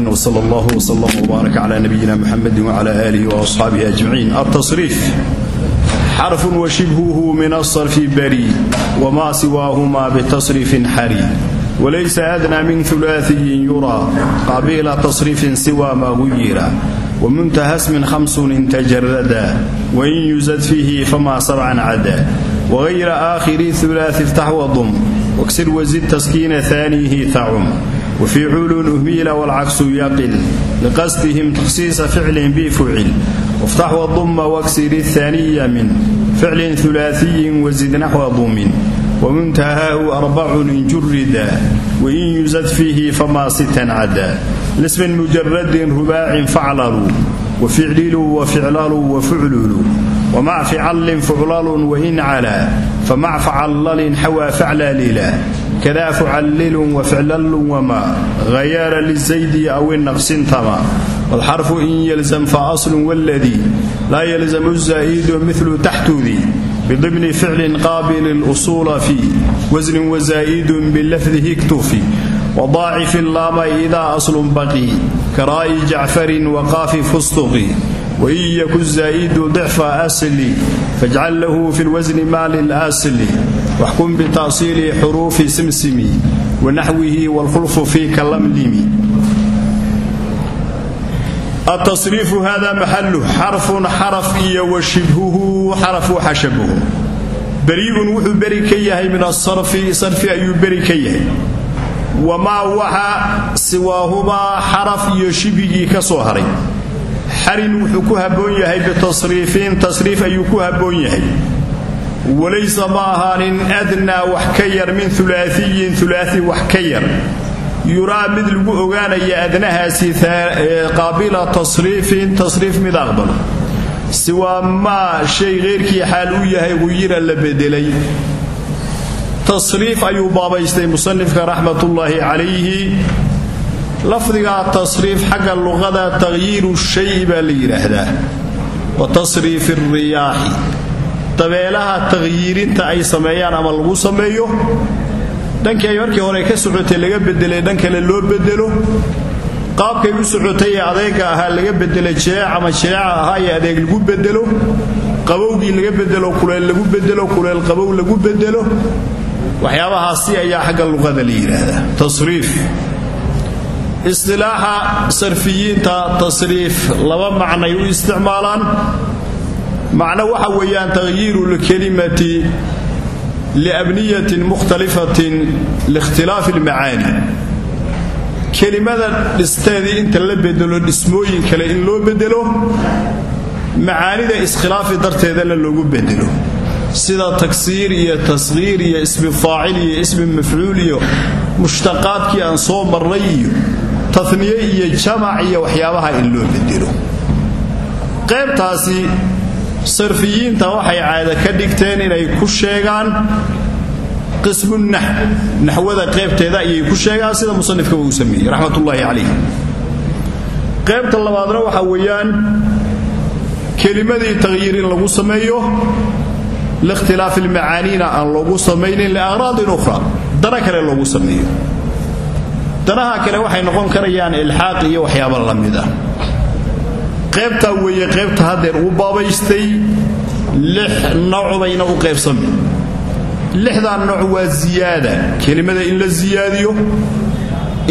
muxamadi wsal allah wslam wbaarak cla nabiyina muxamadi wcla aalihi waasxaabihi ajmaciin atasriif xarfun washibhuhu min asarfi bari wmaa siwaahumaa bitasriifin xari walaysa adnaa min ulaaiyin yuraa qabiila tasriifin siwa maa guyira. Wamuntaha اسم hamsun intajarada وإن يزد فيه فما sabcan عدا وغير آخر ثلاث iftax wadum waksir wasid taskiina aaniihi tacum wafii culun uhmila walcaksu yaqil liqasdihim takhsiisa ficlin bi fucil waftax wadumma waksir aaniya min ficlin ulaaiyin wasid naxwa dumin wamuntahaahu arbacun in jurida wain yusad fiihi famaa sitan cadaa lismin mujaradin rubaacin faclaluu waficliluu waficlaluu wafucluluu wamac ficallin fuclalun wain calaa famac facallalin xawaa faclalila kadaa fucallilun wa ficlallun wamaa ghayaara lizaydi awi naqsintama. Walxarfu in yalzam fa aslun waladii laa yalzamu zaa'idu milu taxtuudii bidibni ficlin qaabilin usuula fii wasnin wazaa'idun bilafdihi ktufi wadaacif laama idaa aslun baqii karaa'i jacfarin waqaafi fustuqi. Wain yaku zaa'idu dicfa asli. Fajcal lahu fi lwasni maa lilasli waxkum bitasiili xuruufi simsimi wanaxwihi wlkhulfu fi kalamlimi atasriifu hada maxaluh xarfun xaraf iyo wa shibhuhu xaraf waxa shabaho bari'un wuxuu beri ka yahay min asarfi sarfi ayuu beri ka yahay wamaa waxa siwaahumaa xaraf iyo shibigii ka soo haray xarin wuxuu ku habboon yahay bitasriifiin tasriif ayuu ku habboon yahay walaysa ma ahaanin adnaa wax ka yar min ulaaiyin ulaai wax ka yar. Yuraa mid lagu ogaanaya adnahaasi qaabila tasriifin tasriif mid aqbalo. Siwaa maa shay keyrkii xaal u yahay guyira la bedelay. Tasriif ayuu baabaystay musanifka raxmatullaahi calayhi. Lafdigaa tasriif xagga dabeelaha taqyiirinta ay sameeyaan ama lagu sameeyo dhankii ay markii hore ka socotay laga bedelay dhan kale loo bedelo qaabkay u socotay ee adeega ahaa laga bedelay jeec ama jeeca ahaa ee adeeg lagu bedelo qabowgii laga bedelo kuleel lagu bedelo kuleel qabow lagu bedelo waxyaabahaasi ayaa xagga luqada la yidhaahdaa tasriif. Istilaaxa sarfiyiinta tasriif. Laba macnay u isticmaalaan macno waxa weeyaan takhyiiru lkelimati liabniyatin mukhtalifatin liikhtilaafi almacaani kelimada dhisteedii inta la bedelo dhismooyin kale in loo bedelo macaanida iskhilaafi darteedana loogu bedelo sida tagsiir iyo tashiir iyo ismi faacil iyo ismi mafcuul iyo mushtaqaadkii aan soo marray iyo taniye iyo jamac iyo waxyaabaha in loo bedelo sarfiyiinta waxay caada ka dhigteen inay ku sheegaan qismu nax naxwada qaybteeda ayay ku sheegaan sida musanifkaba uu sameeyey raxmatullaahi calayh qaybta labaadna waxa weeyaan kelimadii taqyiir in lagu sameeyo liikhtilaafi almacaaniina aan loogu samaynin liaqraadin ukhra dana kale loogu sameeyo. Danaha kale waxay noqon karayaan ilxaaq iyo waxyaaba la mid ah qaybtaa weeye qaybta haddeer uu baabaystay lix nooc bayna u qaybsami lixdaa nooc waa ziyaada. Kelimada in la siyaadiyo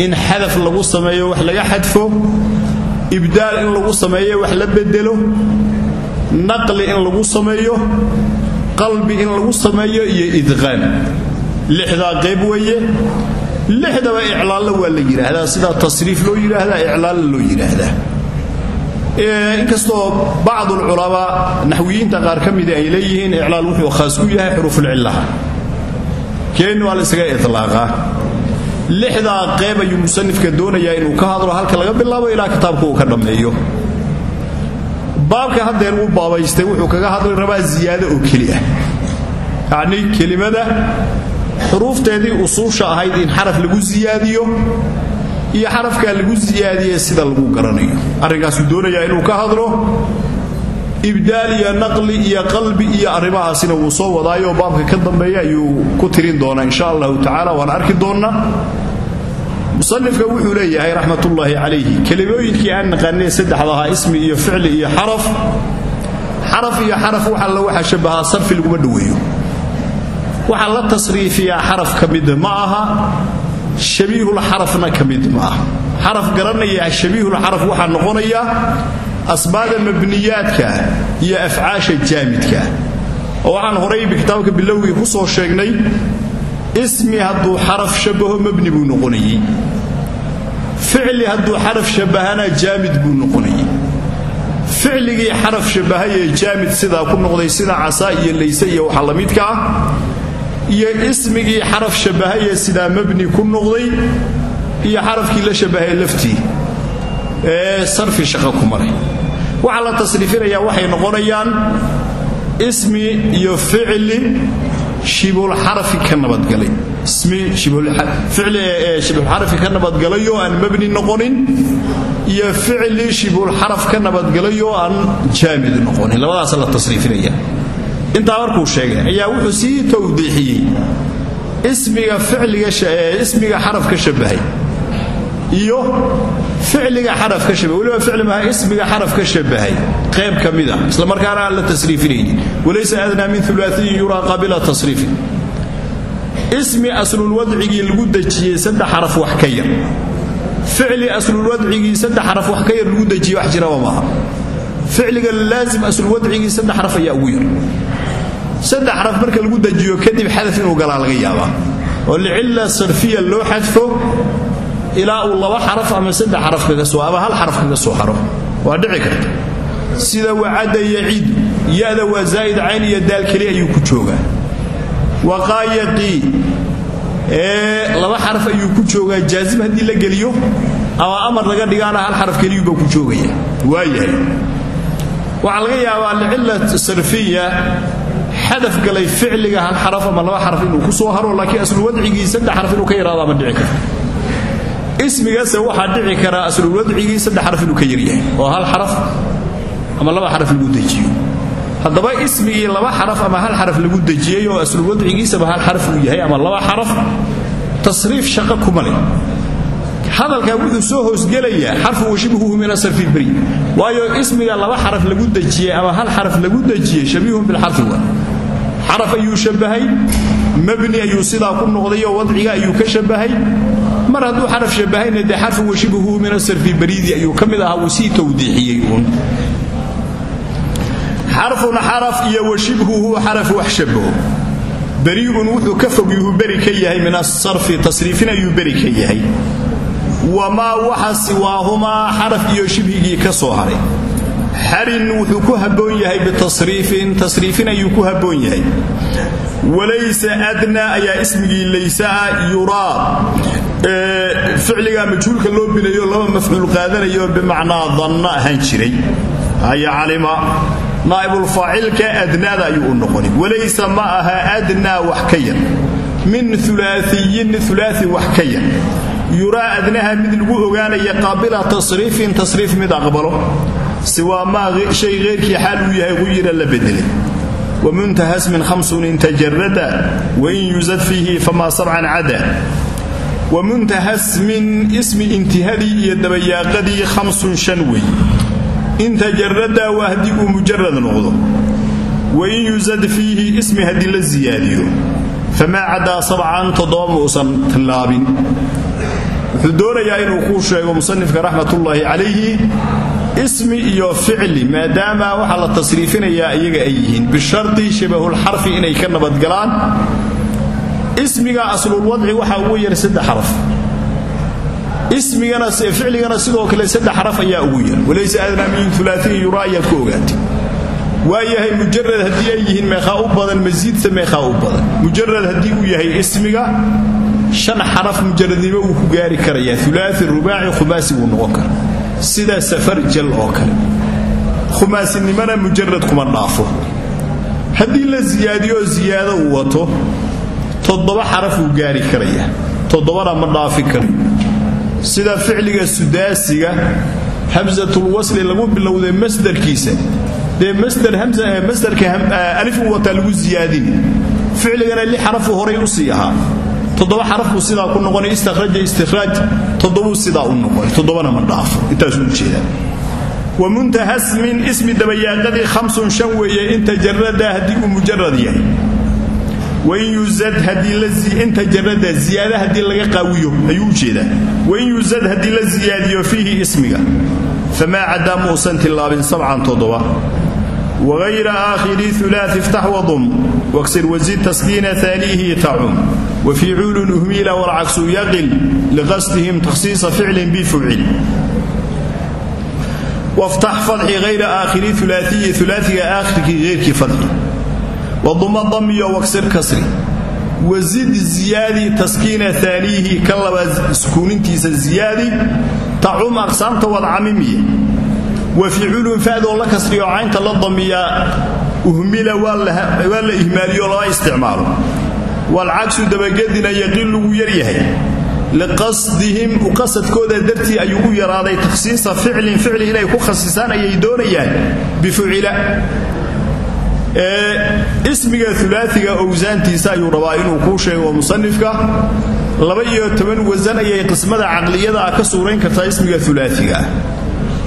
in xadaf lagu sameeyo wax laga xadfo ibdaal in lagu sameeyo wax la bedelo naqli in lagu sameeyo qalbi in lagu sameeyo iyo idqaan. Lixdaa qayb weeye lixdaba iclaalla waa la yidhaahdaa. Sidaa tasriif loo yidhaahdaa iclaalla loo yidhaahdaa inkastoo bacdulculamaa naxwiyiinta qaar ka mida ay leeyihiin iclaal wuxuu khaas ku yahay xuruufulcillaha keenni waa isaga ilaaqaa lixdaa qayb ayuu musanifka doonayaa inuu ka hadlo halka laga bilaabo ilaa kitaabka uu ka dhammeeyo. Baabka haddeer uu baabaystay wuxuu kaga hadli rabaa ziyaado oo keli ah. Yacnii kelimada xuruufteedii usuusha ahayd in xaraf lagu siyaadiyo iyo xarafkaa lagu siyaadiye sida lagu garanayo. Arrinkaasuu doonayaa inuu ka hadlo ibdaal iyo naqli iyo qalbi iyo arrimahaasina wuu soo wadaayo. Baabka ka dambeeya ayuu ku tirin doonaa insha allahu tacaala. Waan arki doonnaa musanifka wuxuu leeyahay raxmatullaahi calayhi kelimooyinkii aan naqaanay saddexda ismi iyo ficli iyo xaraf. Xaraf iyo xaraf wax alla waxaa shabahaa sarfi laguma dhoweeyo. Waxaa la tasriifiyaa xaraf ka ma aha shabiihul xarafna ka mid ma aha xaraf garanaya shabiihul xaraf waxaa noqonaya asbaada mabniyaadka iyo afcaasha jaamidka oo waxaan horayba kitaabka bilowgii ku soo sheegnay ismi hadduu xaraf shabaho mabni buu noqonayey ficli hadduu xaraf shabahana jaamid buu noqonayey ficligii xaraf shabahayee jaamid sidaa ku noqday sida casaa iyo layse iyo waxa la midka ah iyo ismigii xaraf shabahayee sidaa mabni ku noqday iyo xarafkii la shabahay laftii ee sarfi shaqo ku maray. La tasriifinayaa waxay noqonayaan ismi iyo ficli shibulxarafi ka nabadgalay ismi ficli ee shibulxarafi ka nabadgalayoo aan mabni noqonin iyo ficli shibulxaraf ka nabadgalayoo aan jaamid noqonin. Labadaasa la tasriifinaya intaa markuu sheegay ayaa wuxuu sii tawdiixiyey. Ismiga ficliga ismiga xaraf ka shabahay iyo ficliga xaraf ka shabahay. Weliba ficli maha ismiga xaraf ka shabahay. Qayb ka isla markaana aan la tasriifinaynin walaysa adnaa min ulaaiyin yuraa qaabila tasriifin. Ismi aslulwadcigii lagu dejiyey saddex xaraf wax ka yar. Ficli aslulwadcigii saddex xaraf wax ka yar lagu dejiyey wax jiraba maaha ficliga laazim aslulwadcigii saddex xaraf ayaa ugu yar. Saddex xaraf marka lagu dejiyo kadib xadaf inuu galaa laga yaabaa. Oo licilla sarfiya loo xadfo ilaa uu laba xaraf ama saddex xaraf kaga soo ama hal xaraf kaga soo xaro. Waa dhici karta. Sida wacadda yaciidu ya-da waa zaa'id cayn iyo daal ayuu ku joogaa. Waqaayaqii ee laba xaraf ayuu ku joogaa. Jaazim haddii la geliyo ama amar laga dhigaana hal xaraf keliyuubaa ku joogaya. Waayahay waxaa laga yaabaa licilla sarfiya xadaf galay ficliga hal xaraf ama laba xaraf inuu ku soo haro laakiin aslu wadcigii saddex xaraf inuu ka yaraado ama dhici karto. Ismigase waxaa dhici karaa aslulwadcigii saddex xaraf inuu ka yaryahay oo hal xaraf ama laba xaraf lagu dejiyo. Haddaba ismigii laba xaraf ama hal xaraf lagu dejiyey oo aslulwadcigiisaba hal xaraf uu yahay ama laba xaraf tasriif shaqo kuma hadalkaa wuxuu soo hoosgelayaa xarfu washibhuhu min asarfi beri waayo ismiga laba xaraf lagu dejiyey ama hal xaraf lagu dejiyey shabiihun bilxarfi wa. Xaraf ayuu mabni ayuu sidaa ku noqday oo wadciga ayuu ka shabahay mar hadduu xaraf shabahayna dee xarfu washibhuhu min asarfi beriidii ayuu ka mid ahaa wuu sii tawdiixiyey uun. Xarfun xaraf iyo washibhuhu xaraf wax wuxuu ka fog yuhu beri ka yahay min asarfi tasriifin ayuu beri ka yahay wamaa waxa siwaahumaa xaraf iyo shibhigii ka soo haray xarin wuxuu ku habboon yahay bitasriifin tasriifin ayuu ku habboon yahay walaysa adnaa ayaa ismigii laysaa yuraa ficliga majhuulka loo bineeyo laba mafcuul qaadanayo bimacnaa danna ahaan jiray haya calima naa'ibulfaacilka adnaada ayuu u noqoni walaysa ma aha adnaa wax ka yar min ulaaiyin ulaai wax ka yar yuraa adnaha mid lagu ogaanaya qaabila tasriifin tasriif mid aqbalo. Siwaa maa shay heyrkii xaal uu yahay quyira la bedelay. Wamuntaha smin hamsun in tajarada wain yusad fiihi famaa sabcan cada. Wamuntaha smin ismi intihadii iyo dabayaaqadii hamsun shan wey. In tajarada waa haddii uu mujarad noqdo. Wain yusad fiihi ismi haddii la siyaadiyo famaa cadaa sabcan toddoba muusan tillaabin wuxuu doonayaa inuu kuu sheego musanifka raxmatullaahi calayhi ismi iyo ficli maadaama waxaa la tasriifinayaa iyaga ay yihiin. Bishardi shabahulxarfi inay ka nabadgalaan ismiga aslulwadci waxaa ugu yar saddex xaraf. Ismigana ficligana sidoo kale saddex xaraf ayaa ugu yar. Walaysa adnaa min ulaain yuraa ku ogaatay. Waayahay mujarad haddii ay yihiin meeqaa u badan masiidta meeqaa u badan. Mujarad haddii uu yahay ismiga shan xaraf mujaradnimo uu ku gaari karayaa. Ulaai rubaaci khumaasi wuu noqon kara sida safarjal oo kale. Khumaasinimana mujarad kuma dhaafo. Haddii la siyaadiyo siyaado uu wato toddoba xaraf wuu gaari karayaa. Toddobana ma dhaafi karayo sida ficliga sudaasiga hamsatulwasli lagu bilowday masdarkiisa. Dee masdarka alif uu wataa lagu siyaadin ficligana li xarafu horay u sii ahaa toddoba xaraf buu sidaa ku noqonay istakhraja istikhraaj toddobuu sidaa u noqonay toddobana ma dhaafo. Intaasuu u jeedaa wa muntaha smin ismi dabayaaqadii hamsun shan weeye inta jarada haddii uu mujarad yahay. Wain yuzad haddii inta jarada ziyaada haddii laga qaawiyo ayuu u jeedaa. Wain yuzad haddii la ziyaadiyo fiihi ismiga. Famaa cadaa muusan tilaabin sabcan toddoba. Wغayra aakhiri ulaai iftax wadum waksir wazid taskiina aaniihi tacum wafii cuulun uhmiila walcaksu yaqil liqasdihim takhsiisa ficlin bifucil waftax fadxi hayra aakhiri ulaaiyi ulaaiga aakhirkii heyrkii fadxi waduma damiyo waksir kasri wazid ziyaadi taskiina aaniihi ka labaad sukuunintiisa ziyaadi tacum aqsaamta wadcamimiye waficilun fadoo la kasriyo caynta la damiyaa uhmila waa la ihmaaliyo lama isticmaalo. Walcagsu dabagedina yaqilugu yaryahay liqasdihim uqasadkooda dartii ayuu u yaraaday takhsiisa ficlin ficli inay ku khasisaan ayay doonayaan bifucila ismiga ulaaiga owsaantiisa ayuu rabaa inuu kuu sheego musanifka laba iyo toban wasan ayay qismada caqliyada ah ka suurayn kartaa ismiga ulaaiga ah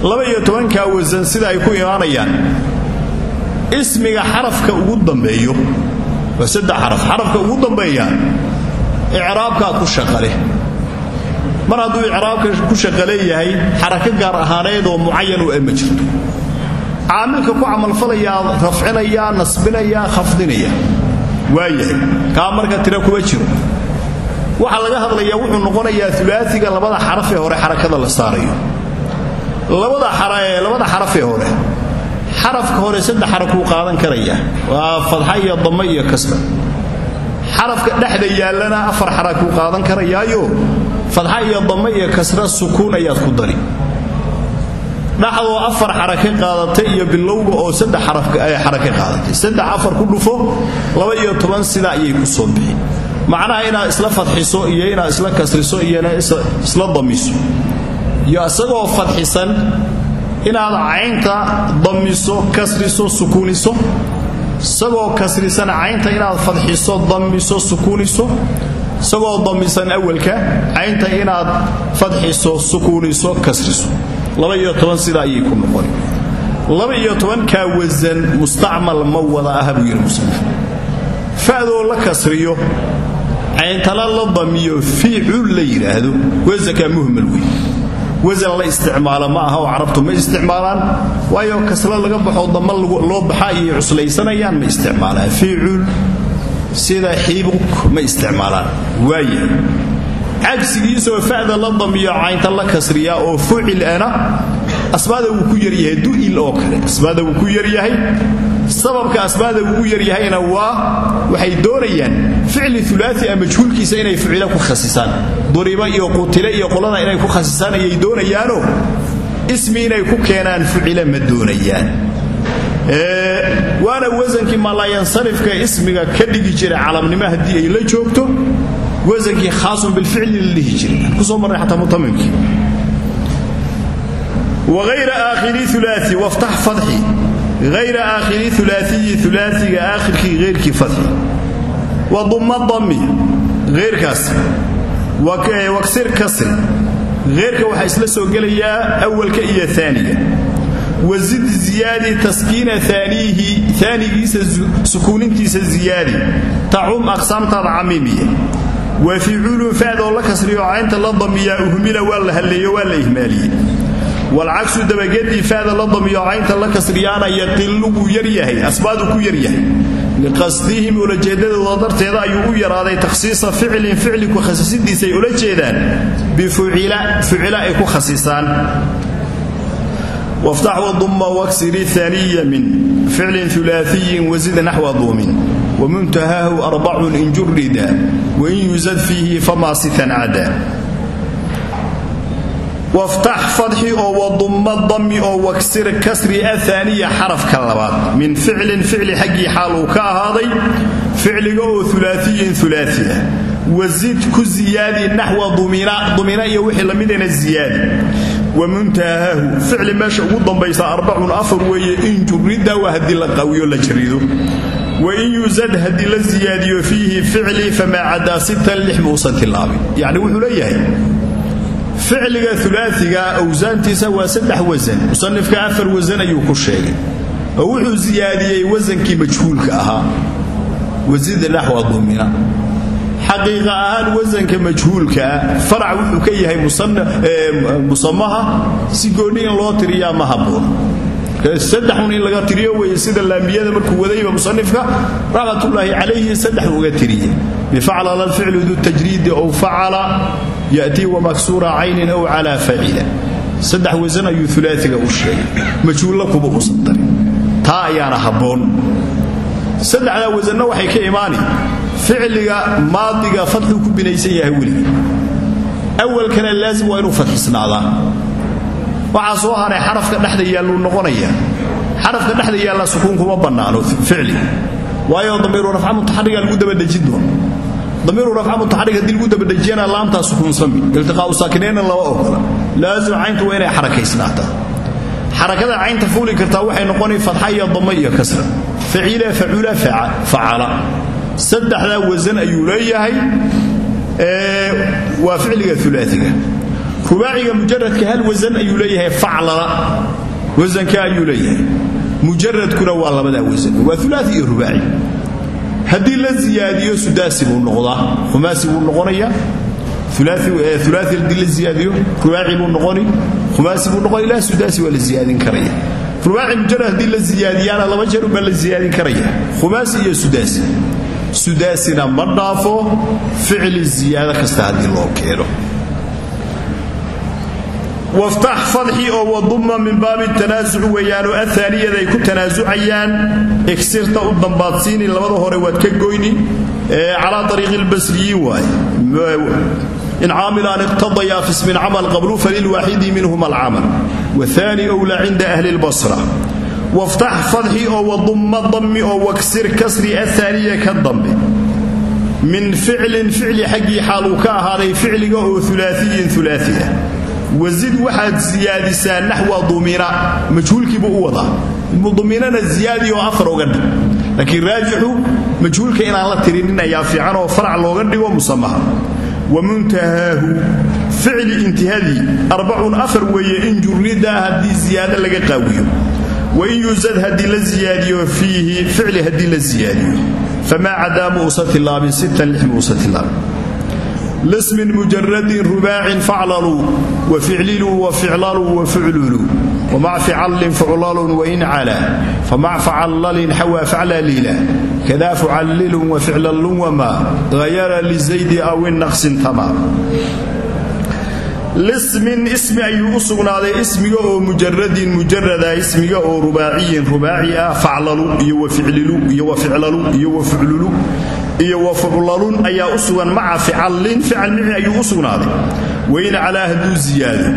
laba iyo tobankaa sida ay ku imaanayaan ismiga xarafka ugu dambeeyo. Waa saddex xaraf. Xarafka ugu dambeeya icraabkaa ku shaqale. Mar hadduu icraabka ku shaqaleeyahay xarako gaar ahaaneed oo mucayan u ma jirto. Caamilka ku camalfalayaa rafcinaya nasbinaya khafdinaya. Waayahay kaa marka tira kuma jiro. Waxaa laga hadlayaa wuxuu noqonayaa ulaaiga labada xaraf ee hore xarakada la saarayo. Labada xarafee hore xarafka hore saddex xarakuu qaadan karaya. Waa fadxa iyo dama iyo kasra xarafka dhexda yaallana afar xarakuu qaadan karayaayo. Fadxa iyo dama iyo kasra sukuun ayaad ku dari. Dhaxdoo afar xarake qaadatay iyo bilowga oo saddex xarake qaadatay. Saddex afar ku dhufo laba iyo ayay ku soo bixi. Macnaha inaad isla fadxiso iyo inaad isla kasriso iyona isla damiso. Iyo isagoo fadxisan inaad caynta damiso kasriso sukuuniso isagoo kasrisan caynta inaad fadxiso damiso sukuuniso isagoo damisan awalka caynta inaad fadxiso sukuuniso kasriso. Sidaa ayay ku noqon. Tobankaa wasan mustacmal ma wada aha buu yidhi musanif la kasriyo cayntala la damiyo fiicul la yidhaahdo. Muhmal wey wasan la isticmaalo ma aha oo carabtu ma isticmaalaan. Waayo kasra laga baxo dama loo baxa ayay cuslaysanayaan ma isticmaalaan. Fiicul sida xibuk ma isticmaalaan. Waaya cagsigiisoo fa'da la damiyo caynta la kasriya oo fucil ana asbaada wuu ku yaryahay du'il oo kale asbaada wuu ku yaryahay sababka asbaada wuu u yaryahayna waa waxay doonayaan ficli ulaai a majhuulkiisa inay ficilo ku khasisaan. Duriba iyo qutile iyo qolada inay ku khasisaan ayay doonayaano? Ismi inay ku keenaan ficila ma doonayaan. Waana wasankii malaayansarifka ismiga ka dhigi jira calamnimo haddii ay la joogto? Wasankii khaasun bilficli la dhihi jiray. Aan ku soo marnay xataa mutamimkii wayra aakhiri ulaai waftax fadxi hayra aakhiri ulaaiyi ulaaiga aakhirkii heyrkii fadxi wa dumma dami heyrkaas waksir kasri heyrka waxaa isla soo gelayaa awalka iyo aaniga wazid ziyaadi taskiina aaniihi aanigiisa sukuunintiisa ziyaadi tacum aqsaamtaada camimiya wa ficulu fa'doo la kasriyo caynta la damiyaa uhmila waa la halleeyo waa la ihmaaliyey walcagsu dabagedii fa'da la damiyo caynta la kasriyaana yaqilu wuu yaryahay asbaadu ku yaryahay liqasdihim ulajeedadooda darteeda ayuu u yaraaday takhsiisa ficlin ficli ku khasisidiisa ay ula jeedaan bifucila fucila ay ku khasisaan waftax wadumma waksiri aaniya min ficlin ulaaiyin wazid naxwa duumin. Wamuntahaahu arbacun in jurida wain yuzad fiihi famaa sitan cada waftax fadxi oo wadumma dami oo waksir kasri ahaaniya xarafka labaad min ficlin ficli xaggii xaal uu ka ahaaday ficliga oo ulaaiyin ulaai ah wazid ku ziyaadi naxwa dumina iyo wixii lamidana ziyaadi wa muntahaahu ficli meesha ugu dambaysa arbacun afar weeye in jurida waa haddii la qawiyo la jarido wain yusad haddii la siyaadiyo fiihi ficli famaa cadaa sittan ficliga ulaaiga awsaantiisa waa saddex wasan musanifka afar wasan ayuu ku sheegay. Oo wuxuu siyaadiyey wasankii majhuulka ahaa. Wasida naxwa dumina xaqiiqa ahaan wasanka majhuulkaa farac wuxuu ka yahay musamaha si goonni in loo tiriyaa ma habboon. Saddexun in laga tiriyo weye sida laamiyada markuu wadayba musanifka raxmatullaahi calayhi saddex uga tiriye bifaclala alficlu du tajriidi ow facala yatii wamaksuura caynin ow calaa facila saddex wasan ayuu ulaaiga u sheegay. Majhuulla kuba usan darin. Taa ayaana habboon. Saddexdaa wasanna waxay ka imaani ficliga maadiga fadxuu ku binaysan yahay weliga awalkana laazim waa inuu fadxisnaadaa. Waxaa soo haray xarafka dhexda yaalluu noqonaya. Xarafka dhexda yaalla sukuun kuma bannaano ficli. Waayo damiiru rafca lagu dabadhejin damiiru rafca mutaxarig haddii lagu dabadhejiyana laamtaa sukuunsami iltiqaa'u saakinayna lama ogola laazim cayntu waa inay xarakaysnaataa xarakada caynta fuuli kartaa waxay noqonay fadxa iyo dama iyo kasra. Facila facula facala. Saddexdaa wasan ayuu leeyahay. Waa ficliga ulaaiga rubaaciga mujaradka hal wasan ayuu leeyahay faclala. Wasanka ayuu leeyahay. Mujaradkuna waa labadaa wasan waa ulaai iyo rubaaci haddii la siyaadiyo sudaasi buu noqdaa. Khumaasi buu noqonaya. Ulaai haddii la siyaadiyo rubaaci buu noqoni. Khumaasi buu noqoni ilaa sudaasi waa la siyaadin karaya. Rubaaci mujarad la siyaadiyaana laba jeer ubaa la siyaadin karaya. Khumaasi iyo sudaasi. Sudaasina ma dhaafo ficli ziyaado kasta haddii loo keeno waftax fadxi oo wadumma min baabi tanaasuc weeyaanoo ahaaniyada ay ku tanaasucayaan egsirta u dambaadsiini labada hore waad ka goyni calaa ariiqi lbasriyiin waaye. In caamilaan iqtadayaa fi ismin camal qablu falilwaaxidi minhuma alcamal. Waani wla cinda ahli lbasra waftax fadxi oo wadumma dammi oo waksir kasri ahaaniya ka dambe min ficlin ficli xaggii xaaluu ka ahaaday ficliga oo ulaaiyin ulaaiah wasid waxaad siyaadisaa naxwa dumina majhuulkiibuu u wadaa. Duminana ziyaadi oo afar oga dhig. Laakiin raajixu majhuulka inaan la tirinin ayaa fiican oo farac looga dhigo musamaha. Wa muntahaahu ficli intihadii arbacun afar weeye in jurida haddii ziyaado laga qaawiyo. Wain yusad haddii la ziyaadiyo fiihi ficli haddii la ziyaadiyo. Famaa cadaa muusa tilaabin sittan lix muusa tilaabin lismin mujaradin rubaacin faclaluu waficliluu waficlaluu wafucluluu wamac ficallin fuclalun wain calaa famac facallalin xawaa faclalila kadaa fucallilun waficlallun wamaa hayara lizaydi aw innaqsin tamaam lismin ismi ayuu u ismiga oo mujaradin mujarada ismiga oo rubaaciyin rubaaci ah faclalu iyo waficlilu iyo waficlalu iyo wafuclulu iyo wafuclalun ayaa u sugan maca ficallin fical mici ayuu u sugnaaday. Wayn calaa hadduu ziyaado.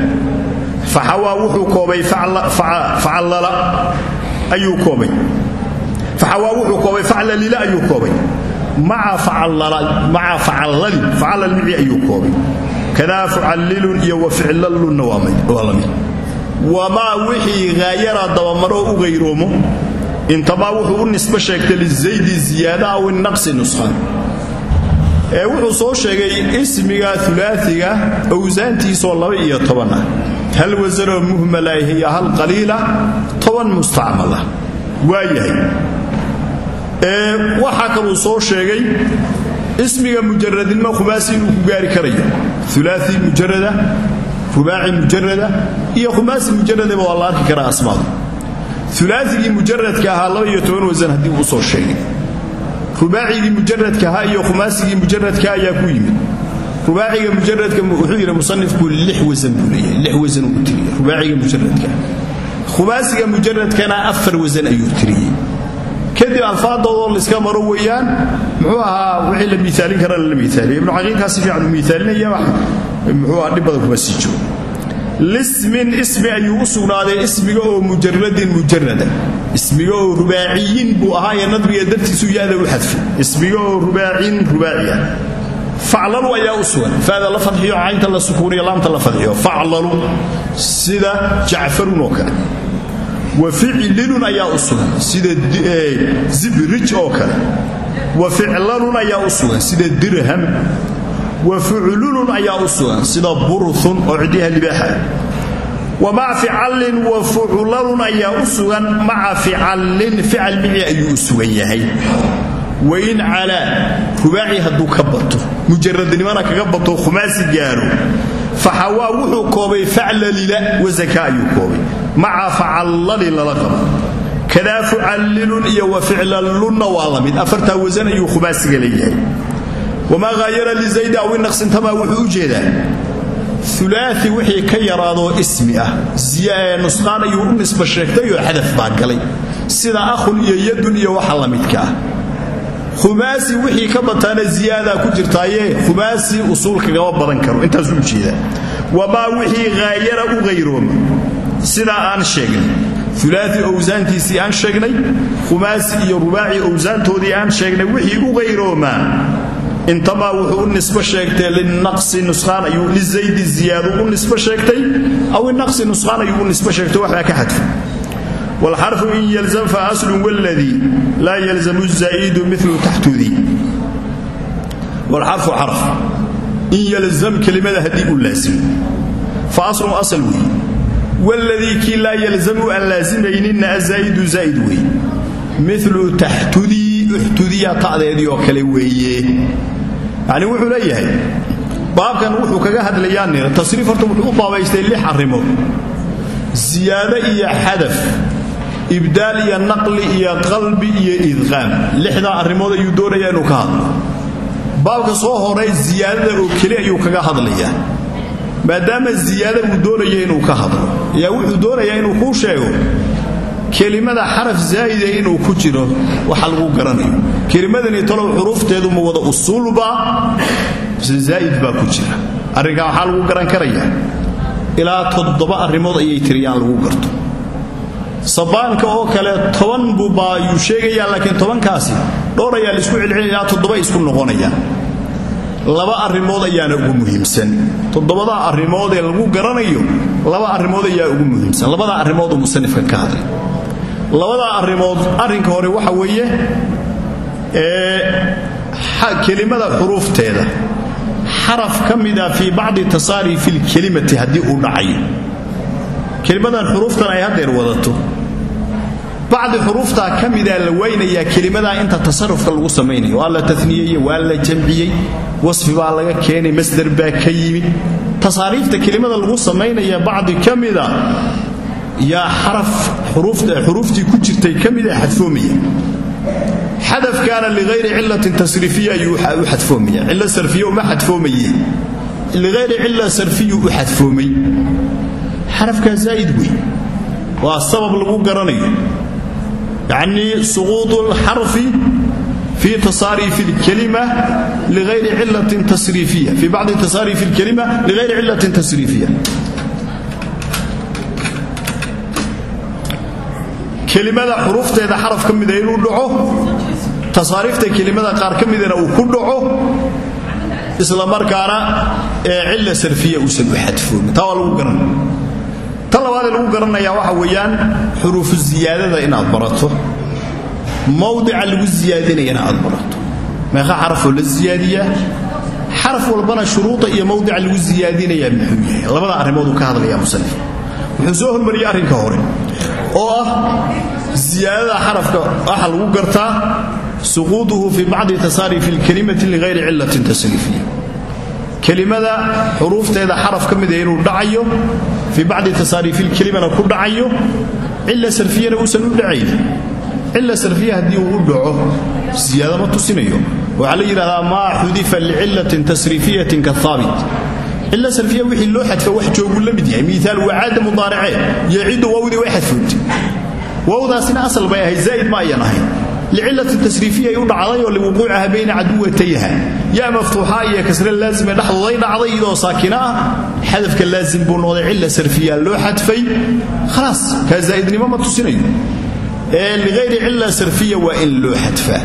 Faxawaa wuxuu koobay facallala ayuu koobay. Faxawaa wuxuu koobay faclalila ayuu koobay. Maca facallalin facallal mici ayuu koobay kadaa fucallilun iyo waficlallunna waa la mid wamaa wixii haayara dabamaro u hayroomo intamaa wuxuu u nisbo sheegtay lizaydi ziyaada aw innaqsi nusqan ee wuxuu soo sheegay ismiga ulaaiga owsaantiisoo laba iyo toban ah. Hal wasanoo muhmala iyo hal qaliila toban mustacmala waayahay ee waxaa kaluu soo sheegay ismiga mujaradnimo khumaasi inuu ku gaari karayo ulaai mujarada rubaaci mujarada iyo khumaasi mujaradaba waa la arki karaa asmaadu. Ulaaigii mujaradka ahaa laba iyo toban uu soo sheegay. Rubaacigii mujaradka ahaa iyo khumaasigii mujaradka ayaa ku yimid. Rubaaciga mujaradka wuxuu yidhi musanifku lix wasan buu leeyahay lix wasan uu tiriye rubaaciga mujaradka khumaasiga mujaradkana afar wasan ayuu tiriyey kadib alfaaddoodoo layska maro weeyaan muxuu ahaa wixii la miaalin karana la miaaliyo ibnu caqiilkaa si fiican u miaalinaya muxuu aha dhib kuma sii jiro. Lismin ismi ayuu u sugnaaday ismiga oo mujaradin mujarada ismiga oo rubaaciyin buu ahaa ee nadbiga dartiisu yaada u xadfay. Ismiga oo rubaacin rubaaci ah. Faclalu ayaa u sugan. La fadxiyo caynta la sukuuniyo laamta la fadxiyo. Faclalu sida jacfarun oo kale wa ficlilun ayaa u sugan sida zibrij oo kale wa ficlalun ayaa u sugan sida dirham. Wa fuclulun ayaa u sugan sida burthun oo ciddiha libaaxa wa maca ficallin wa fuclalun ayaa u sugan maca ficallin fical mici ayuu u sugan yahay wain calaa rubaaci hadduu ka bato mujaradnimana kaga ayuu koobay maca facallalin lala qabo. Kadaa fucallilun iyo wa ficlalunna waa la mid. Afartaa wasan ayuu khumaasiga leeyahay wamaa haayara lizayda aw inaqsintamaa wuxuu u jeedaa. Wixii ka yaraadoo ismi ah. Nusqaan ayuu u nisba sheegtay oo xadaf baa galay. Sida akhun iyo yadun iyo waxa la midka ah. Wixii ka bataana ziyaadaa ku jirtaaye khumaasi usuul kagama badan karo. Intaasuu u jeedaa wamaa wixii haayara u hayrooma sidaa aan sheegnay. Ulaai owsaantiisii aan sheegnay khumaasi iyo rubaaci owsaantoodii aan sheegnay wixii u hayroomaa intamaa wuxuu u nisbo sheegtay linaqsi nusqaan ayuu lizaydi ziyaadu u nisbo sheegtay aw inaqsi nusqaan ayuu u nisbo sheegtay waxbaa ka xadfa wlxarfu in yalzam fa aslun wladii laa yalzamu zaa'idu milu taxtudii wlxarfu xarf. In yalzam kelimada haddii uu laasimo fa aslun asal weeye wladii kii laa yalzamu aan laasimayninna azaa'idu zaa'id weeye milu taxtudii uxtudiya ta'deedii oo kale weeye yacni wuxuu leeyahay baabkan wuxuu kaga hadlayaa nir tasriif horta wuxuu u baabaystay lix arrimood siyaado iyo xadaf ibdaal iyo naqli iyo qalbi iyo idqaam lixdaa arrimood ayuu doonayaa inuu ka hadlo baabka soo horay siyaadada oo keli ayuu kaga hadlayaa maadaama siyaada uu doonaya inuu ka hadlo. Ayaa wuxuu doonayaa inuu kuu sheego kelimada xaraf zaa'ida inuu ku jiro waxa lagu garanayo kelimadani talow xuruufteedu ma wada usuulba zaa'id baa ku jira. Arrinkaa waxaa lagu garan karayaa ilaa toddoba arrimood ayay tiriyaan lagu garto. Sabaanka oo kale toban buubaa ayuu sheegayaa laakiin tobankaasi dhowr ayaa la isku celcelin ilaa toddoba isku noqonayaan laba arrimood ayaana ugu muhiimsan. Toddobadaa arrimood ee lagu garanayo laba arrimood ayaa ugu muhiimsan. Labadaa arrimooduu musanifka ka hadlay. Labadaa arrimood arrinka hore waxa weeye ee kelimada xuruufteeda. Xaraf ka mida fii bacdi tasaarifi lkelimati haddii uu dhacayo. Kelimadan xuruuftan ay haddeer wadato bacdi xuruuftaa ka midaa la waynayaa kelimadaa inta tasarufka lagu samaynayo waa la taniyeye waa la jamciyey wasfi baa laga keenay masdar baa ka yimid. Tasaariifta kelimada lagu samaynaya bacdi ka mida yaa xaraf xuruuftii ku jirtay ka mida xadfoomaya xadafkaana liayri cilatin tasriifiya ayuu u xadfoomaya cilo sarfiya uma xadfoomaye liayri cila sarfiyu u yacnii suquudu alxarfi fi tasariif lkalima liayri cilatin tasriifiya fii bacdi tasaariif alkalima ligayri cilatin tasriifiya kelimada xuruufteeda xaraf ka mida inuu dhaco tasaariifta kelimada qaar ka midana uu ku dhaco islamarkaana ee cila sarfiya uusan u xadfoon taa waa lagu garan ta labaadee lagu garanayaa waxa weeyaan xuruufu ziyaadada inaad barato mawdica lagu siyaadinayana aad barato. Meeqa xarafoo la siyaadiyaa xaraf walbana shuruuda iyo mawdica lagu siyaadinayaa muxuu yahay. Labada arrimooduu ka hadlayaa musanif wuxuu soo hormariyey arrinka hore oo ah ziyaadada xarafka waxa lagu gartaa suquuduhu fii bacdi tasaarifi lkalimati ligayri cilatin tasriifiya kelimada xuruufteeda xaraf ka mida inuu dhacayo fii bacdi tasaariifi lkelimana ku dhacayo cila sarfiyana uusan u dhacayn cila sarfiya haddii uu u dhaco ziyaada ma tusinayo waxaa la yidhahdaa maa xudifa licilatin tasriifiyatin kahaabit cila sarfiya wixii loo xadfa wax jooguu la mid yahay miaal wacaada mudaaracee yaciddu wawdii way ahayn licilatin tasriifiyay u dhacday oo liwuquucaha bayna caduwatayaha yaa maftuuxa iyo kasre laazime dhexdooday dhacday iyadoo saakina ah xadafka laazim buu noqday cila sarfiya loo xadfay khalaas kaa zaa'idnimo ma tusinayo ee ligayri cila sarfiya waa in loo xadfaa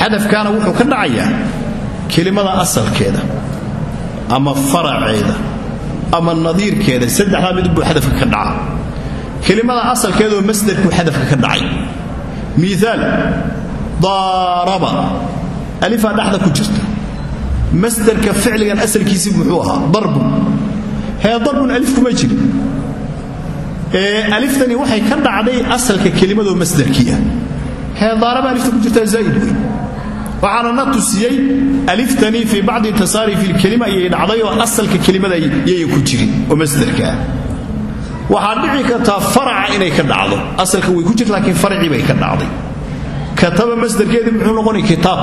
xadafkaana wuxuu ka dhacayaa kelimada asalkeeda ama faraceeda ama nadiirkeeda saddexdaa mid buu xadafka ka dhaca kelimada asalkeedoo masderku xadafka ka dhacay miaal daaraba. Alifaa dhexda ku jirta. Masderka ficligan asalkiisii muxuu ahaa darbun. Hee darbun alif kuma jiri. Aliftani waxay ka dhacday asalka kelimadoo masderkii ah hee daaraba alifta ku jirtaa zaa'id wey waxaana na tusiyey aliftani fii bacdi tasaarifi lkelima ayay dhacday oo asalka kelimada yaya ku jirin oo masderka ah waxaa dhici kartaa faraca inay ka dhacdo. Asalka way ku jirta laakiin faracii bay ka dhacday. Kataba masderkeedii muxuu noqonay kitaab.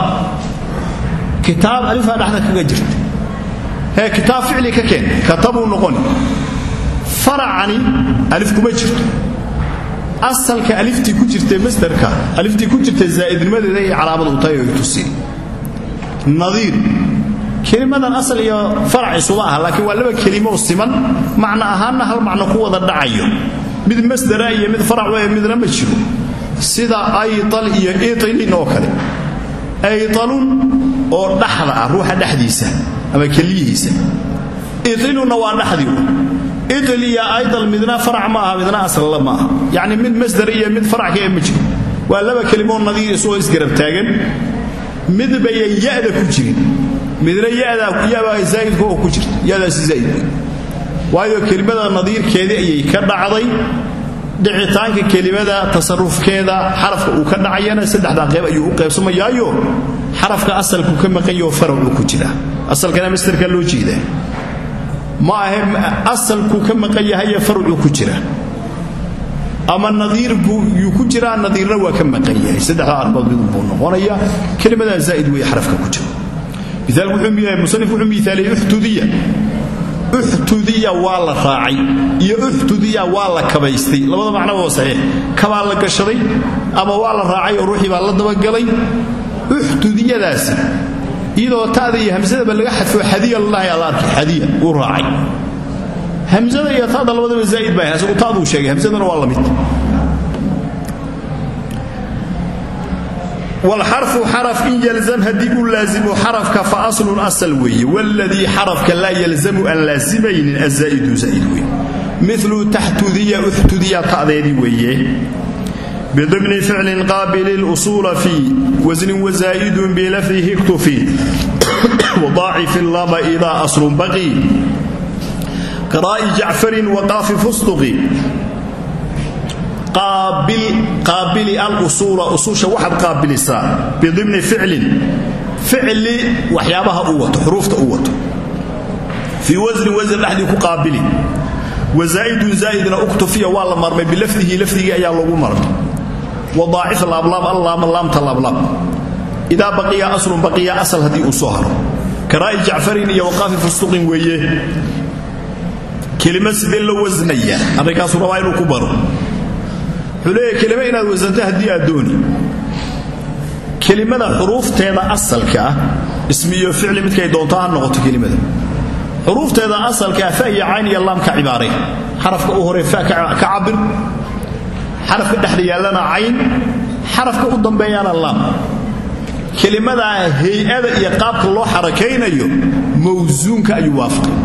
Kitaab alifaa dhexda kaga jirta. Hee kitaab ficli ka keen. Katabuu noqoni faracani alif kuma jirto. Asalka aliftii ku jirtee masderka aliftii ku jirta zaa'idnimadeeda ay calaamad u tahay oo tusi nadiir kelimadan asal iyo farac isuma aha laakiin waa laba kelimooo siman. Macno ahaanna hal macno ku wada dhacayo. Mid masdera iyo mid farac weye midna ma jiro. Sida aytal iyo itilin oo kale. Aytalun oo dhaxda ah ruuxa dhexdiisa ama keliyihiisa itilunna waa dhaxdii itil iyo aydal midna farac ma aha midna asalla ma aha. Yacni mid masdar iyo mid farac ka ma jiro waa laba kelimooo nadiir isagoo isgarab taagan. Midbayan ya'da ku jirin midna yabaa zaa'idka oo ku jirta yadaasi zaa'id wey waayo kelimada nadiirkeedii ayay ka dhacday dhicitaanka kelimada tasarufkeeda xarafka uu ka dhacayana saddexdaa qeyb ayuu u qaybsamayaayo xarafka asalku ka maqanyaho faracuu ku jira. Asalkana masderkaa loo jeedaa ma ahe asalku ka maqan yahaye faracuu ku jira. Ama nadiir yuu ku jiraa nadiirna waa ka maqan yahay. Saddexdaa arbood midunbuu noqonaya. Kelimadaa zaa'id wey xarafka ku jira musanif wuxuu miaaliyey uxtudiya. Uxtudiya waa la raacay iyo uxtudiya waa la kabaystay. Labada macnaba waa saxiix. Kabaa la gashaday ama waa la raacay oo ruuxii baa la dabagalay? Uxtudiyadaasi iyadoo ta'da iyo hamsadaba laga xadfo xadiya lalahay alla arkay xadiya wuu raacay. Hamsada iyo ta'da labadaba zaa'id baa asagu ta'duu sheegay hamsadana waa la mid wlxarfu xaraf in yalzam haddii uu laazimo xarafka fa aslun asal weeye wladii xarafka laa yalzamu aan laasimaynin azaa'idu zaa'id wey milu taxtudiya uxtudiya ta'deedii weeye bidimni ficlin qaabili lusuula fii wasnin wazaa'idun bilafdihi iktufi wadaacif lama idaa aslun baqi karaa'i jacfarin waqaafi fustuqi qaabili alusuula usuusha waxaad qaabilisaa bidimni ficlin. Ficli waxyaabaha uu wato xuruufta uu wato. Fii wasnin wasn dhexdii ku qaabili. Wazaa'idun zaa'idna uktufiya waa la marmay bilafdihi lafdigii ayaa lagu marmay. Wadaacif laablaab allaama laamta laablaab. Idaa baqiya aslun baqiya asal haddii uu soo haro. Karaa'i jacfarin iyo waqaafi fustuqin weeye. Kelima sidee la wasnaya arrinkaasuu rabaa inuu ku baro wuxuu leeyahay kelima inaad wasanto haddii aad dooni. Kelimada xuruufteeda asalka ah ismi iyo ficli midkay doonto ha noqoto kelimada. Xuruufteeda asalka ah fa iyo cayn iyo laam ka cibaareen xarafka u hore fa ka cabir. Xarafka dhexda yaallana cayn. Xarafka u dambeeyana laam. Kelimadaa hay'ada iyo qaabka loo xarakaynayo mawsuunka ayuu waafaqay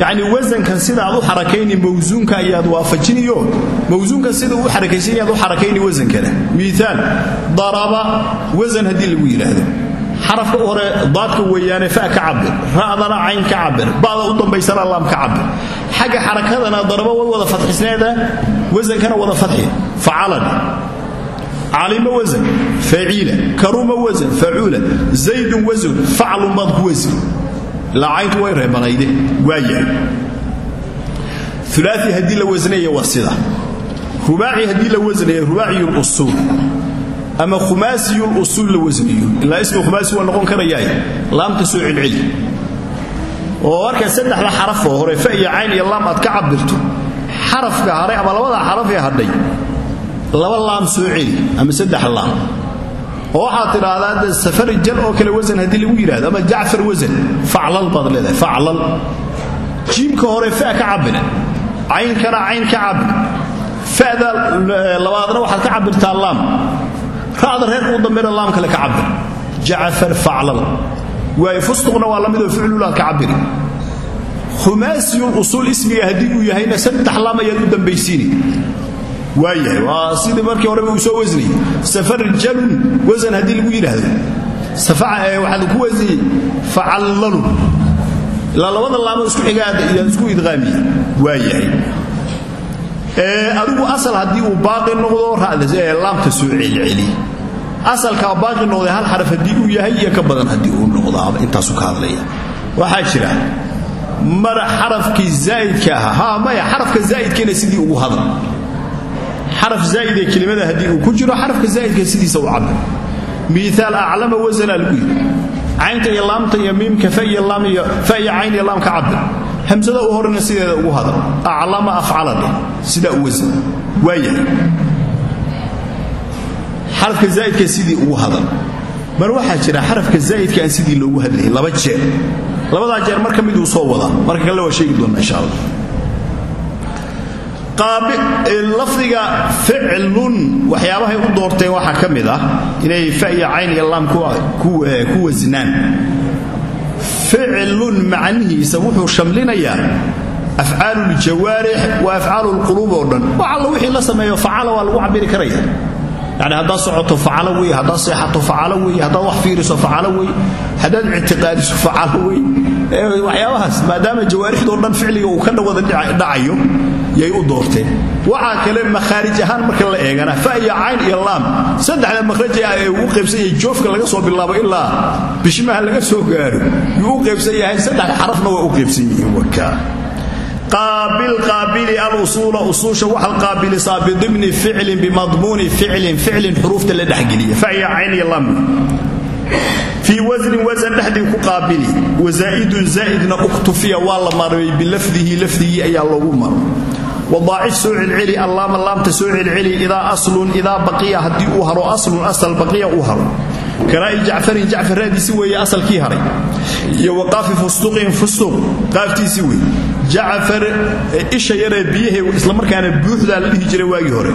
yacni wasankan sida aad u xarakayni mawsuunka ayaad waafajiniyo. Mawsuunkan sida u xarakaysan yaad u xarakayni wasankana miaal daraba wasan haddii lagu yidhaahdo xarafka hore daadka weeyaane fa ka cabir ra'dana cayn ka cabir ba'da u dambaysana laam ka cabir xagga xarakadana daraba way wada fadxisneeda wasankana wada fadxi facalan calima wasan faciila. Karuma wasan facuula. Zaydun wasan faclun baad ku laacayntu way reebanayde waayahay ulaai haddii la wasnaya waa sida. Rubaaci haddii la wasnaya rubaaciy lusuul ama khumaasiyu lusuul la wasniyo ilaa ismi khumaasi waa noqon karayaay. Laamta soo celceli. Oo markaa saddexda xarafoo hore fa iyo cayn iyo laam aad ka cabirto xarafka haray ama labada xaraf ee hadhay laba laam soo celi ama saddex laam oo waxaad tidhaahdaa jar oo kale wasan haddii lagu yidhahdo ama jacfar wasan faclal baad leedahay faclal. Hore fa ka cabira caynkana cayn ka cabir fa'da labaadna waxaad ka cabirtaa laam. Ra'da reerka u dambayna laam kale ka cabir jacfar faclal. Waayo fustuqna waa la midoo ficlulaad ka cabiri khumaasiyul usuul ismiga haddii yahayna saddex laam ayaad u waayahay. Waa sidii markii horeba uu soo wasniyey safarjalun wasan haddii lagu yidhaahdo. Waxaad ku wasniyey facallalun ilaa labada laamo isku xigaada iyo isku idqaamiye waayahay. Adigu asal haddii uu baaqi noqdo laamta soo celceli. Asalkaa baaqi noqday hal xaraf haddii uu yahay iyo ka badan haddii uu noqdaaba intaasu ka hadlaya. Waxaa jira mar xarafkii zaa'idka ahaa ha maya xarafka zaa'idkana sidii ugu hadal xaraf zaa'idee kelimada haddii uu ku jiro xarafka zaa'idka sidiisa u cabir miiaal aclama wasanaa lagu yidhi. Caynta iyo laamta iyo miimka fa iyo laam iyo fa iyo cayn iyo laam ka cabir hamsada u horena sideeda ugu hadal. Aclama afcala dheh sidaa wasan mar waxaa jira xarafka zaa'idka aan sidii loogu hadlayay laba jeer. Labadaa jeer mar ka miduu soo wadaa. Marka kale waa sheegi insha allah lafdiga ficlun. Waxyaabahay u doorteen waxaa ka mid ah inay fa iyo cayn iyo laam ku wasnaan ficlun macnihiisa wuxuu shamlinayaa afcaalu ljawaarix wa afcaalu lquluub oo dhan. Wax alla wixii la sameeyo facala waa lagu cabiri karaya. Yani haddaad socoto facalo wey haddaad seexato facalo wey haddaad wax fiiriso facalo wey haddaad ictiqaadiso facalo wey waxyaabahaas maadaama jawaarixdoo dhan ficliga uu ka wada dhacayo yay u doorteen. Waxaa kale makhaarij ahaan marka la eegana fa iyo cayn iyo laam. Saddexda makhraja ee ugu qaybsan yahay joofka laga soo bilaabo ilaa bishimaha laga soo gaaro yuu qaybsan yahay saddexda xarafna waa u qaybsan yihiin warkaa qaabil qaabili alusuula usuusha waxaad qaabilisaa bidimni ficlin bimadmuuni ficlin ficlin xuruufta la dhexgeliya. Fa iyo cayn iyo laam. Fii wasnin wasan dhexdii ku qaabili. Wazaa'idun zaa'idna ukhtufiya waa la marmay bilafdihi lafdigii ayaa loogu wadaacif soo celceli allaama laamta soo celceli idaa aslun idaa baqiya haddii uu haro aslun asal baqiya uu haro. Karaa'i jacfarin jacfar raadiisi weeye asalkii haray. Iyo waqaafi fustuqin fustuq qaaftiisii weeye. Jacfar isha yaree biyahee islamarkaana buuxdaa la dhihi jiray waagii hore.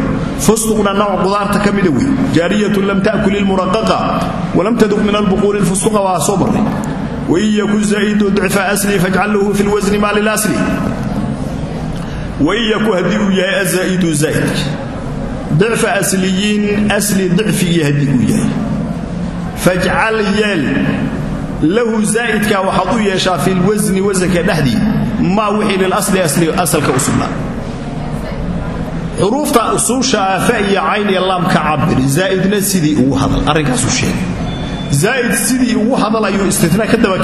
Fustuqna nooc qudaarta ka mida wey jaariyatun lam ta'kul ilmuraqaqa walam taduq min albuquuli lfustuqa waa soo marray. Wain yakun zaa'idu dicfa asli fajcal lahu fi lwasni maa lilasli wain yaku haddii uu yahay azaa'idu zaa'idk dicfa asliyiin asli dicfigii haddii uu yahay fajcal yeel lahu zaa'idka waxaad u yeeshaa fi lwasni wasanka dhexdii maa wixii lilasli asli asalka u sugnaa xuruufta usuusha ah fa iyo cayn iyo laam ka cabir zaa'idna sidii ugu hadal arrinkaasuu sheegay zaa'id sidii ugu hadal ayuu istinaa ka daba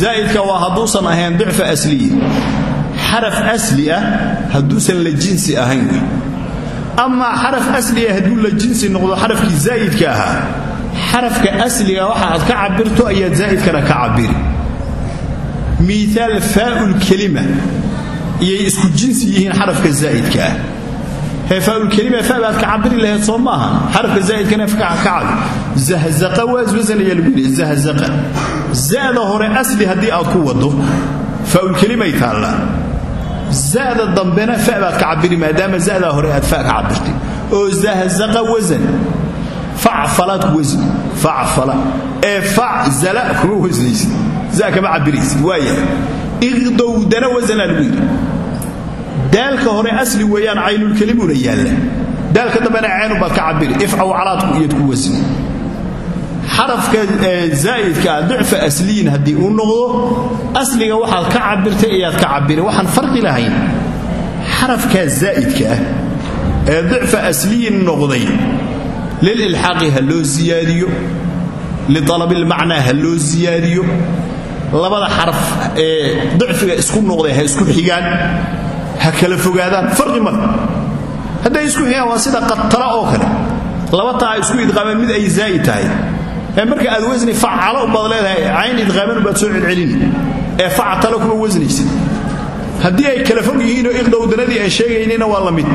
zaa'idka waa hadduusan ahayn dicfa asliyi xaraf asli ah hadduusan la jinsi ahayn. Amaa xaraf asliga hadduu la jinsi noqdo xarafkii zaa'idka ahaa. Xarafka asliga waxa aad ka cabirto ayaad zaa'idkana ka cabiri miiaal faa'ulkelima iyay isku jinsi yihiin xarafka zaa'idka ah hee faa'ulkelima fa baad ka cabiri lahayd soo maaha. Xarafka zaa'idkana ka cabir zahzaqa waaswasan ayaa lagu zahzaqa. Za'da hore asli haddii aad ku waddo faa'ulkelimay taallaa za'da dambena fa ka cabiri maadaama za'daa hore aad fa ka cabirtay oo zahzaqa wasan facfalaad ku wasni facfala ee faczala kuma wasnaysid za kama cabiraysid waaya iqdowdana wasanaa lagu yidhi daalka hore asli weeyaan caynulkelimuna yaalla daalka dambena caynu baad ka cabiri ifcaw calaadku iyad ku wasni xarafka zaa'idkaa dicfa asliyin haddii uu noqdo asliga waxaad ka cabirtay ayaad ka cabiri waxaan farqi lahayn. Xarafkaa zaa'idka ah ee dicfa asliyin noqday lililxaaqi ha loo siyaadiyo lialabilmacnaa ha loo siyaadiyo labada xaraf ee ha isku xigaan ha kala fogaadaan farqi male hadday isku xigaan waa sida qatala oo kale. Laba taa isku idqaameen mid ay zaa'id tahay. Ee marka aad wasni facalo ubaad leedahay cayn idqaaman ubaad soo celcelini ee factalo kuma wasnaysid haddii ay kala fog yihiinoo iqdowdanadii aan sheegaynina waa la mid.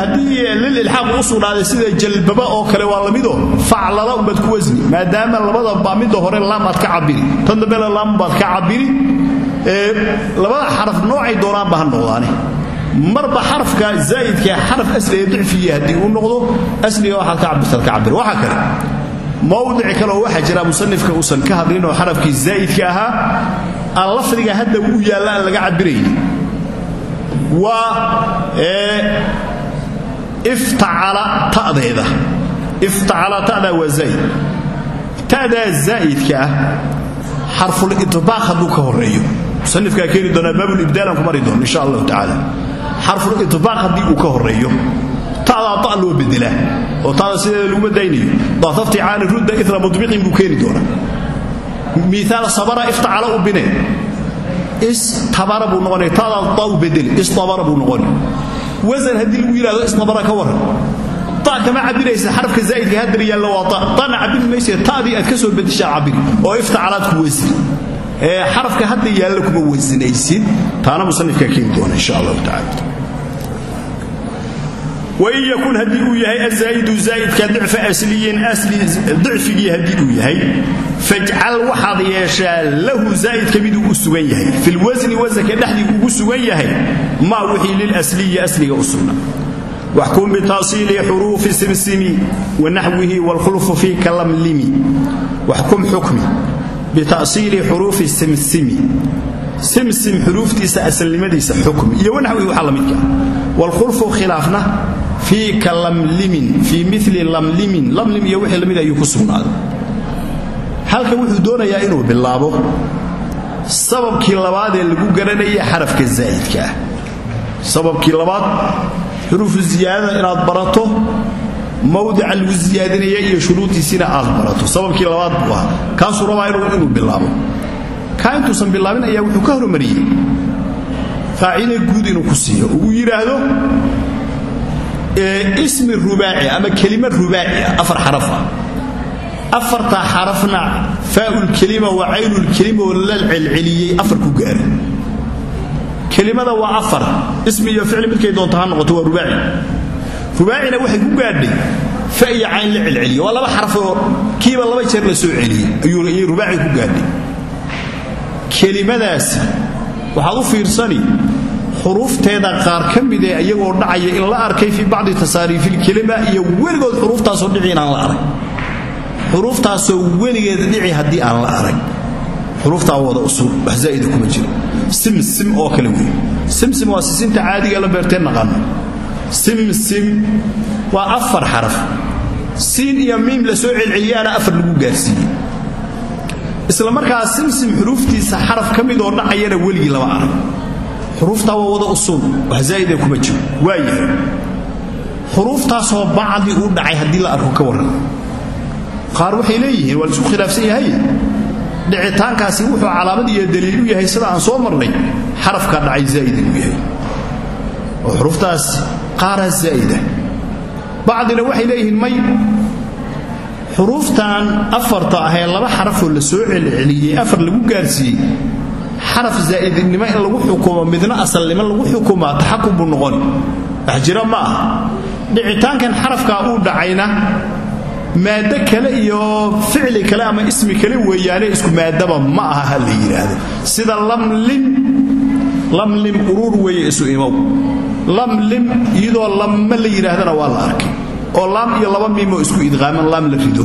Haddii lililxaaq u sugnaaday sida jalbaba oo kale waa lamido faclala umbaad ku wasni maadaama labadaba midda hore laam aad ka cabiri tan dambena laam baad ka cabiri labada xaraf noocay doonaanba ha noqdaane marba xarafka zaa'idka xaraf asliga dicfiya haddii uu noqdo asliga waxaad ka cabirtaad ka cabir waxaa kale mawdici kaleoo waxaa jira musanifka uusan ka hadlin oo xarafkii zaa'idka ahaa aan hadda u yaalla laga cabirayni waa iftacala ta'deeda. Iftacala ta'daa waa zaa'id. Ta'daa zaa'idka ah xarful itbaaq hadduu ka horeeyo musanifkaa keeni doonaa baabulibdaalaan ku mari doono insha allahu tacaala xarful itbaaq haddii uu ka horeeyo ta'daa ta' loo bedelaa oo ta'da sideeda laguma daynayo. Daatafti caani rudda ira mudbiqin buu keeni doonaa. Miaal sabara iftacala u bine istabara buu noqonaya ta'daa ta u bedeli istabara buu noqoni wasan haddii lagu yidhahdo istabara ka waran. Ta kama cabiraysa xarafka zaa'idka haddar yaalla waa ta. Ta'na cabiri wesri ee xarafka hadda yaalla kuma wesanaysid taana musanifkaa keeni doona insha allahu tacala wain yakun haddii uu yahay azaa'idu zaa'idka dicfa asliyin dicfigii haddii uu yahay fajcal waxaad yeeshaa lahu zaa'idka miduu u sugan yahay. Filwasni wasanka dhexdii ugu sugan yahay maa wixii lilasliyi asliga u sugna waxkum bitasiili xuruufi simsimi wanaxwihi waalkhulfu fii kalamlimi waxkum xukmi bitasiili xuruufi simsimi simsim xuruuftiisa asalnimadiisa xukmi iyo wanaxwihi waxa la midka. waalkhulfu khilaafna fii ka lamlimin fii mili lamlimin lamlim iyo wixii la mid ayuu ku sugnaaday. halka wuxuu doonayaa inuu bilaabo. sababkii labaadee lagu garanaya xarafka zaa'idka. ah sababkii labaad xuruufu ziyaadada inaad barato mawdica lagu siyaadinaya iyo shuruudiisina aad barato. Sababkii labaad buu ahaa kaasuu rabaa inuu bilaabo. Kaa intuusan bilaabin ayaa wuxuu ka hormariyey. Faacile guud inuu ku siiyo. Uu yidhaahdo ismi rubaaci ama kelima rubaaci ah afar xaraf ah. Afartaa xarafna faaulkelima waa caynulkelima oo la celceliyey afar ku gaara kelimada waa afar rubaacina waxay ku gaadhay. Fa iyo cayn la celceliye waa laba xarafoo kiiba laba jeer la soo celiyey. Ayay rubaaci ku gaadhay. Kelimadaasi waxaad u fiirsani xuruufteeda qaar ka midee iyagoo dhacaya in la arkay fii bacdi tasaariifilkelima iyo weligood xuruuftaasoo dhici inaan la arag xuruuftaasoo weligeeda dhici haddii aan la arag xuruuftaa wada usul wax kuma jiro. Simsim oo kale wey simsim waa sisinta caadiga la beertee naqaano simsim waa afar xaraf. Siin iyo miim la soo celceliyaana afar lagu gaarsiiyey. Isla markaa simsim xuruuftiisa xaraf ka midoo dhacayana weligii lama arag. Xuruuftaa waa wada usuul wax zaa'ida kuma jiro. Waa yahay. Xuruuftaasoo bacdi uu dhacay haddii la arko ka warran. Qaar waxay leeyihiin waa la isku khilaafsan yahay? Dhicitaankaasi wuxuu calaamad iyo daliil u yahay sida aan soo marnay. Xarafka dhacay zaa'ida uu yahay. Oo xuruuftaas qaaraa zaa'ida bacdina waxay leeyihiin may xuruuftan afarta ahee laba xarafoo la soo celceliyey afar lagu gaarsiiyey xaraf zaa'idnimo in lagu xukumo midna asalnimo lagu xukumaa taxakum buu noqoni wax ma dhicitaankan xarafkaa uu dhacayna maaddo kale iyo ficli kale ama ismi kale weeyaane isku maadaba ma aha ha la yidhaahdo. Sida lamlim lamlim uruur weeye isu imow lamlim iyadoo lamma la yidhaahdana waa la arkay. Oo laam iyo laba miimoo isku idqaaman laam la rido.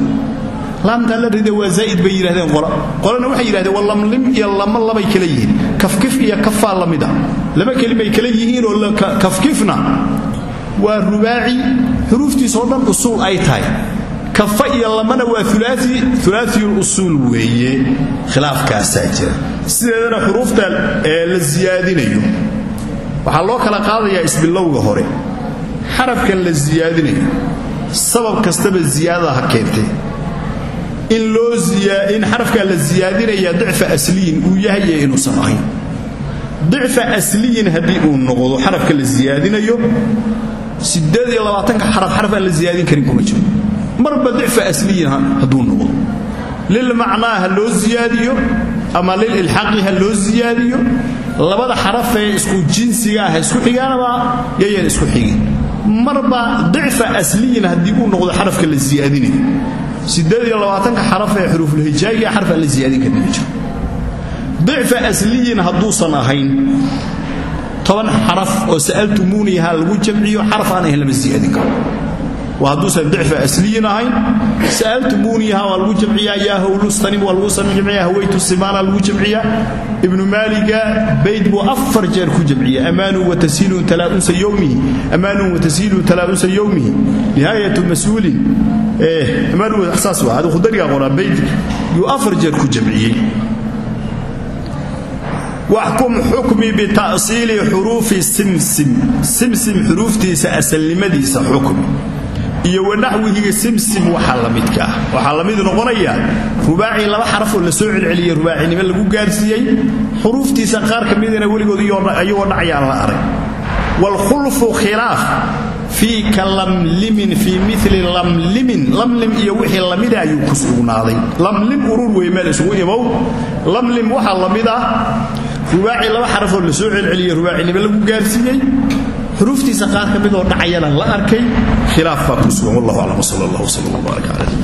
Laamtaa la rida waa zaa'id bay yidhahdeen qola qolana waxay yidhahdeen waa lamlim iyo lama labay kala yihiin. Kafkif iyo kafaa la laba kelimay kala yihiin oo kafkifna waa rubaaci. Xuruuftiisoo dhan usuul ay tahay. Kafa iyo lamana waa ulaaiul usuul weeye. Khilaafkaasaa jira. Sideedana xuruufta la siyaadinayo waxaa loo kala qaadayaa isbilowga hore. Xarafkan la siyaadinayo sabab kastaba ziyaadada ha keentee. In xarafkaa la siyaadinaya dicfa asliyin uu yahay iyo inuusan ahayn dicfa asliyin haddii uu noqdo xarafka la siyaadinayo aaanka xaraf xaraf aan la siyaadin karin kuma jiro. Marba dicfa asliyin hadduu noqdo. Lilmacnaa ha loo siyaadiyo ama lililxaqi ha loo siyaadiyo labada xarafee isku jinsiga ah isku xigaanaba yayan isku xigin. Marba dicfa asliyin haddii uu noqdo xarafka la siyaadinayo aaanka xaraf ee xuruufulhijaagiga xaraf aan la siyaadin karin ma jiro. Dicfa asliyin hadduusan ahayn toban xaraf oo sa'altumuuniha lagu jamciyo xaraf aan ahayn siyaadin karo hadduusan dicfa asliyin ahayn sa'altumuuniha waa lagu jamciyaa yaa howlustanim waa lagu jamciyaa hawaytu simaana lagu jamciyaa ibnu maaliga bayd buu afar jeer ku jamciya amaanun watasiilun talaaunsa yowmihi amaanun watasiilun talaaunsa yowmihi nihaayatu mas'uulin amaanun saas waa adu khudarigaa qoraa bayd yuu afar jeer ku jamciyey waxkum xukmi bita'siili xuruufi simsim simsim xuruuftiisa asalnimadiisa xukmi iyo wanaxwihiga simsim waxaa la midka ah. La mid noqonaya rubaaci laba xarafoo la soo celceliyey rubaacinimo lagu gaarsiiyey xuruuftiisa qaar ka midana weligood ayagoo dhacayaan la arag waalkhulfu khilaaf fii ka lamlimin fii mili lamlimin lamlim iyo wixii lamida ayuu ku sugnaaday. Lamlim urur wey meel isugu imow lamlim waxaa la mid ah rubaaci laba xarafoo la soo celceliyey rubaacinimo lagu gaarsiiyey xuruuftiisa qaar ka midoo dhacayana la arkay. Khilaaf baa ku sugan wallahu aclam sal allah cala